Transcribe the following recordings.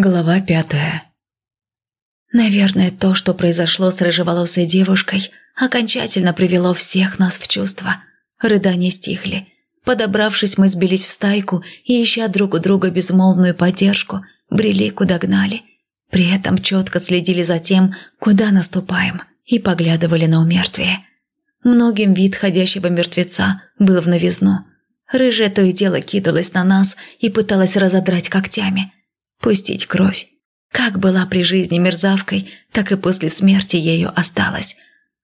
Глава пятая Наверное, то, что произошло с рыжеволосой девушкой, окончательно привело всех нас в чувство. Рыдания стихли. Подобравшись, мы сбились в стайку и, ища друг у друга безмолвную поддержку, брели, куда гнали. При этом четко следили за тем, куда наступаем, и поглядывали на умертвие. Многим вид ходящего мертвеца был в новизну. Рыжая то и дело кидалась на нас и пыталась разодрать когтями – пустить кровь. Как была при жизни мерзавкой, так и после смерти ею осталась.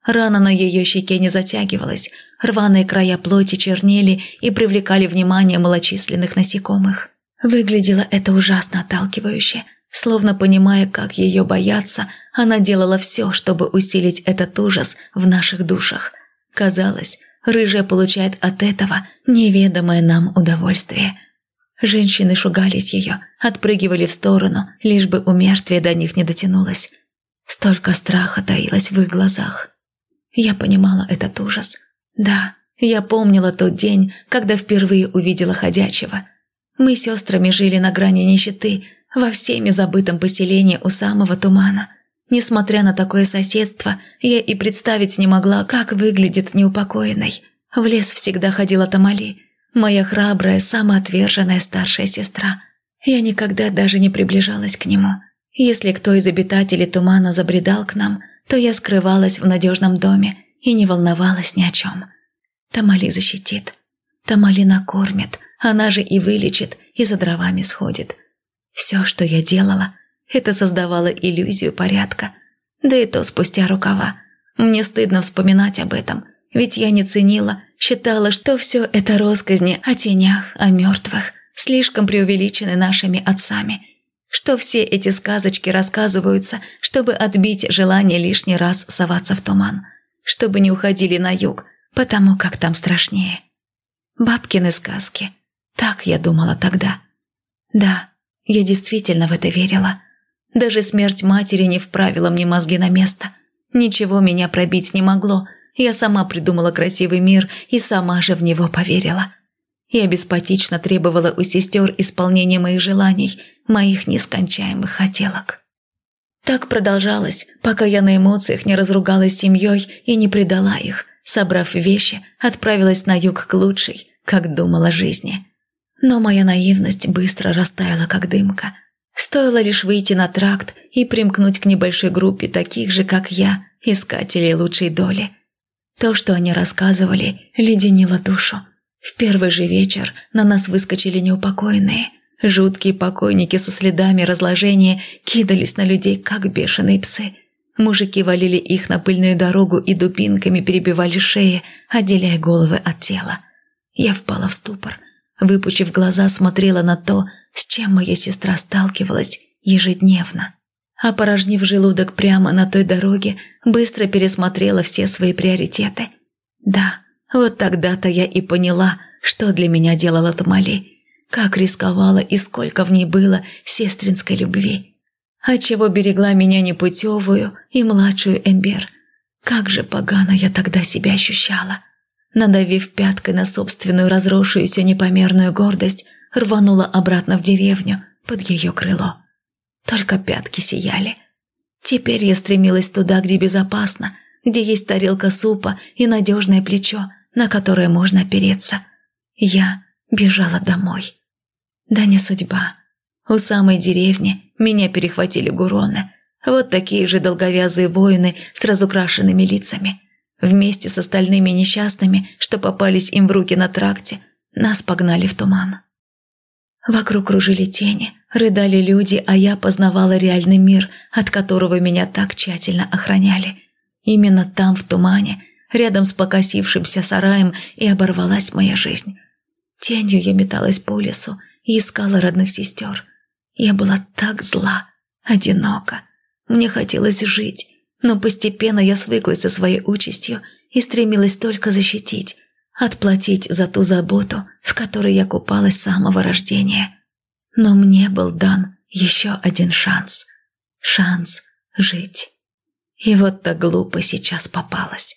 Рана на ее щеке не затягивалась, рваные края плоти чернели и привлекали внимание малочисленных насекомых. Выглядело это ужасно отталкивающе. Словно понимая, как ее бояться, она делала все, чтобы усилить этот ужас в наших душах. Казалось, рыжая получает от этого неведомое нам удовольствие – Женщины шугались ее, отпрыгивали в сторону, лишь бы умертвие до них не дотянулось. Столько страха таилось в их глазах. Я понимала этот ужас. Да, я помнила тот день, когда впервые увидела ходячего. Мы с сестрами жили на грани нищеты, во всеми забытом поселении у самого тумана. Несмотря на такое соседство, я и представить не могла, как выглядит неупокоенной. В лес всегда ходила Тамали, Моя храбрая, самоотверженная старшая сестра. Я никогда даже не приближалась к нему. Если кто из обитателей тумана забредал к нам, то я скрывалась в надежном доме и не волновалась ни о чем. Тамали защитит. Тамали накормит, она же и вылечит, и за дровами сходит. Все, что я делала, это создавало иллюзию порядка. Да и то спустя рукава. Мне стыдно вспоминать об этом – ведь я не ценила, считала, что все это росказни о тенях, о мертвых, слишком преувеличены нашими отцами. Что все эти сказочки рассказываются, чтобы отбить желание лишний раз соваться в туман. Чтобы не уходили на юг, потому как там страшнее. Бабкины сказки. Так я думала тогда. Да, я действительно в это верила. Даже смерть матери не вправила мне мозги на место. Ничего меня пробить не могло – я сама придумала красивый мир и сама же в него поверила. Я беспотечно требовала у сестер исполнения моих желаний, моих нескончаемых хотелок. Так продолжалось, пока я на эмоциях не разругалась с семьей и не предала их, собрав вещи, отправилась на юг к лучшей, как думала жизни. Но моя наивность быстро растаяла, как дымка. Стоило лишь выйти на тракт и примкнуть к небольшой группе таких же, как я, искателей лучшей доли – то, что они рассказывали, леденило душу. В первый же вечер на нас выскочили неупокоенные. Жуткие покойники со следами разложения кидались на людей, как бешеные псы. Мужики валили их на пыльную дорогу и дубинками перебивали шеи, отделяя головы от тела. Я впала в ступор. Выпучив глаза, смотрела на то, с чем моя сестра сталкивалась ежедневно. Опорожнив желудок прямо на той дороге, быстро пересмотрела все свои приоритеты. Да, вот тогда-то я и поняла, что для меня делала Тамали, как рисковала и сколько в ней было сестринской любви. Отчего берегла меня непутевую и младшую Эмбер. Как же погано я тогда себя ощущала. Надавив пяткой на собственную разросшуюся непомерную гордость, рванула обратно в деревню под ее крыло. Только пятки сияли. Теперь я стремилась туда, где безопасно, где есть тарелка супа и надежное плечо, на которое можно опереться. Я бежала домой. Да не судьба. У самой деревни меня перехватили гуроны. Вот такие же долговязые воины с разукрашенными лицами. Вместе с остальными несчастными, что попались им в руки на тракте, нас погнали в туман. Вокруг кружили тени, рыдали люди, а я познавала реальный мир, от которого меня так тщательно охраняли. Именно там, в тумане, рядом с покосившимся сараем, и оборвалась моя жизнь. Тенью я металась по лесу и искала родных сестер. Я была так зла, одинока. Мне хотелось жить, но постепенно я свыклась со своей участью и стремилась только защитить, отплатить за ту заботу, в которой я купалась с самого рождения. Но мне был дан еще один шанс. Шанс жить. И вот так глупо сейчас попалась.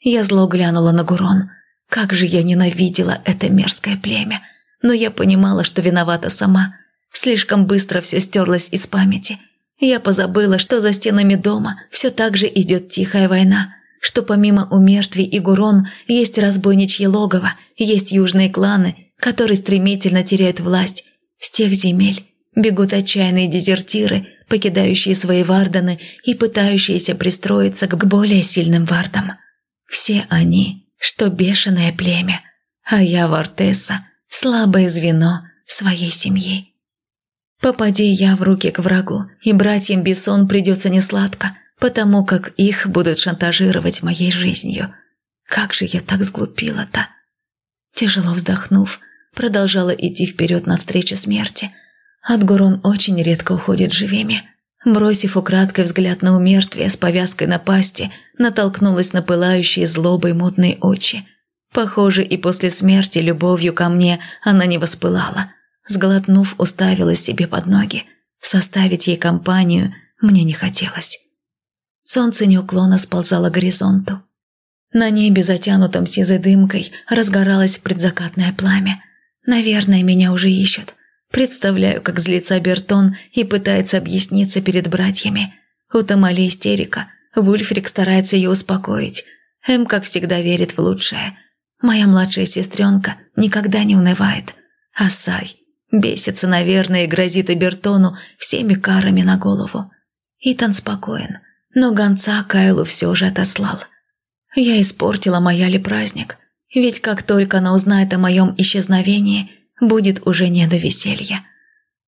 Я зло глянула на Гурон. Как же я ненавидела это мерзкое племя. Но я понимала, что виновата сама. Слишком быстро все стерлось из памяти. Я позабыла, что за стенами дома все так же идет тихая война, что помимо умертвий и гурон есть разбойничье логово, есть южные кланы, которые стремительно теряют власть. С тех земель бегут отчаянные дезертиры, покидающие свои варданы и пытающиеся пристроиться к более сильным вардам. Все они, что бешеное племя, а я Вартеса, слабое звено своей семьи. Попади я в руки к врагу, и братьям Бессон придется несладко, потому как их будут шантажировать моей жизнью. Как же я так сглупила-то? Тяжело вздохнув, продолжала идти вперед навстречу смерти. Отгурон очень редко уходит живыми. Бросив украдкой взгляд на умертвие с повязкой на пасти, натолкнулась на пылающие злобой мутные очи. Похоже, и после смерти любовью ко мне она не воспылала – Сглотнув, уставилась себе под ноги. Составить ей компанию мне не хотелось. Солнце неуклонно сползало к горизонту. На небе, затянутом сизой дымкой, разгоралось предзакатное пламя. Наверное, меня уже ищут. Представляю, как злится Бертон и пытается объясниться перед братьями. У Тамали истерика. Вульфрик старается ее успокоить. Эм, как всегда, верит в лучшее. Моя младшая сестренка никогда не унывает. А Сай Бесится, наверное, и грозит Эбертону всеми карами на голову. Итан спокоен, но гонца Кайлу все же отослал. Я испортила Маяли праздник, ведь как только она узнает о моем исчезновении, будет уже не до веселья.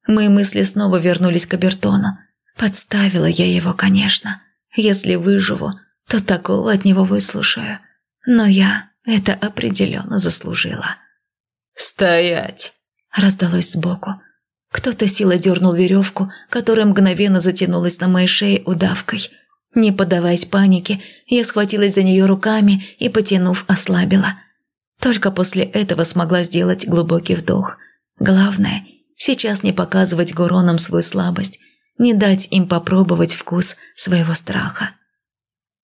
Мои мысли снова вернулись к Эбертону. Подставила я его, конечно. Если выживу, то такого от него выслушаю. Но я это определенно заслужила. «Стоять!» раздалось сбоку. Кто-то силой дернул веревку, которая мгновенно затянулась на моей шее удавкой. Не поддаваясь панике, я схватилась за нее руками и, потянув, ослабила. Только после этого смогла сделать глубокий вдох. Главное, сейчас не показывать гуронам свою слабость, не дать им попробовать вкус своего страха.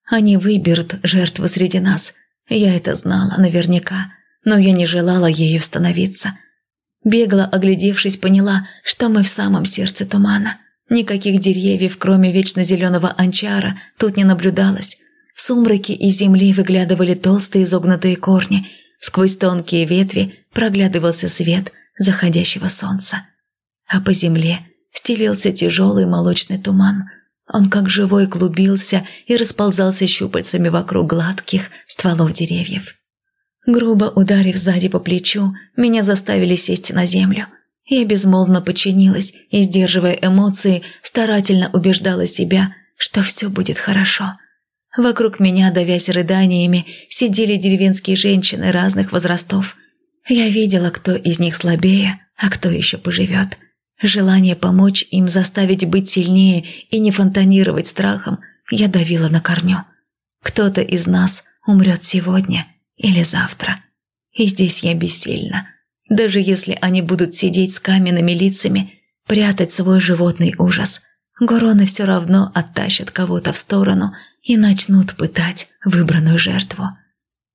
Они выберут жертву среди нас. Я это знала наверняка, но я не желала ею становиться – Бегло оглядевшись, поняла, что мы в самом сердце тумана. Никаких деревьев, кроме вечно зеленого анчара, тут не наблюдалось. В сумраке из земли выглядывали толстые изогнутые корни. Сквозь тонкие ветви проглядывался свет заходящего солнца. А по земле стелился тяжелый молочный туман. Он как живой клубился и расползался щупальцами вокруг гладких стволов деревьев. Грубо ударив сзади по плечу, меня заставили сесть на землю. Я безмолвно подчинилась и, сдерживая эмоции, старательно убеждала себя, что все будет хорошо. Вокруг меня, давясь рыданиями, сидели деревенские женщины разных возрастов. Я видела, кто из них слабее, а кто еще поживет. Желание помочь им заставить быть сильнее и не фонтанировать страхом я давила на корню. Кто-то из нас умрет сегодня – или завтра. И здесь я бессильна. Даже если они будут сидеть с каменными лицами, прятать свой животный ужас, гуроны все равно оттащат кого-то в сторону и начнут пытать выбранную жертву.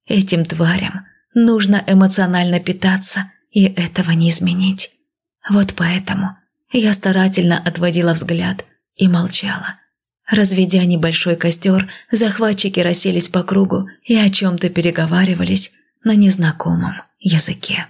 Этим тварям нужно эмоционально питаться, и этого не изменить. Вот поэтому я старательно отводила взгляд и молчала. Разведя небольшой костер, захватчики расселись по кругу и о чем-то переговаривались на незнакомом языке.